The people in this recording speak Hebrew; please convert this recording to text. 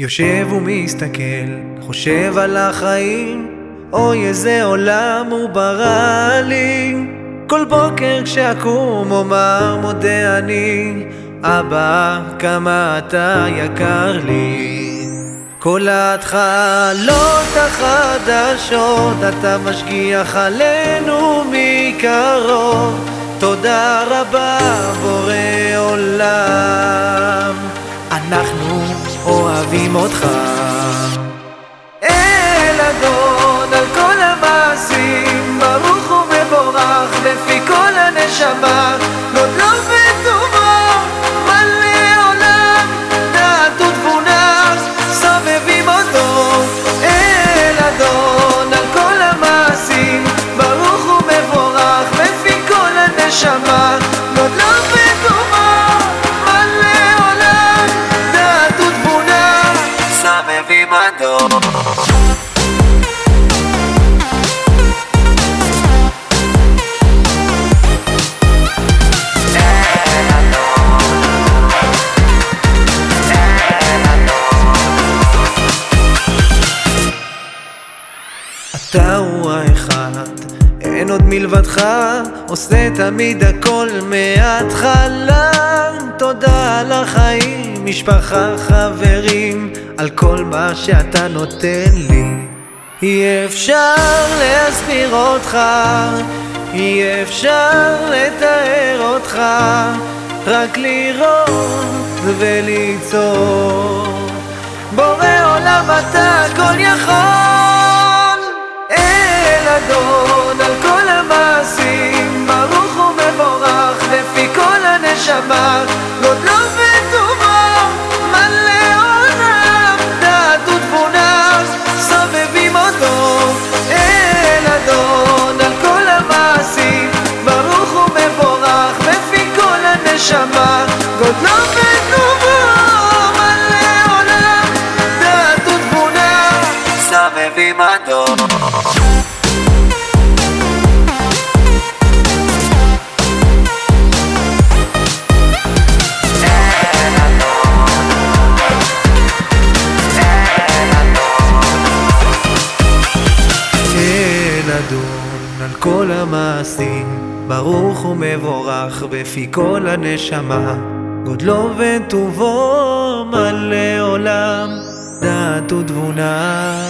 יושב ומסתכל, חושב על החיים, אוי איזה עולם הוא ברא לי. כל בוקר כשאקום אומר מודה אני, אבא כמה אתה יקר לי. כל ההתחלות החדשות, אתה משגיח עלינו מקרוב. תודה רבה בורא עולם, אנחנו אוהבים אותך. אל אדון על כל המעשים, ברוך ומבורך לפי כל הנשמה, אותו. אתה הוא האחד, אין עוד מלבדך, עושה תמיד הכל מההתחלה. תודה על החיים, משפחה, חברים, על כל מה שאתה נותן לי. אי אפשר להסביר אותך, אי אפשר לתאר אותך, רק לראות וליצור. בורא עולם אתה הנשמה, גודלו וטובו מלא עולם, דעת ותבונה סובבים. אל אדון על כל המעשים, ברוך ומבורך בפי כל הנשמה, גודלו וטובו מלא עולם, דעת ותבונה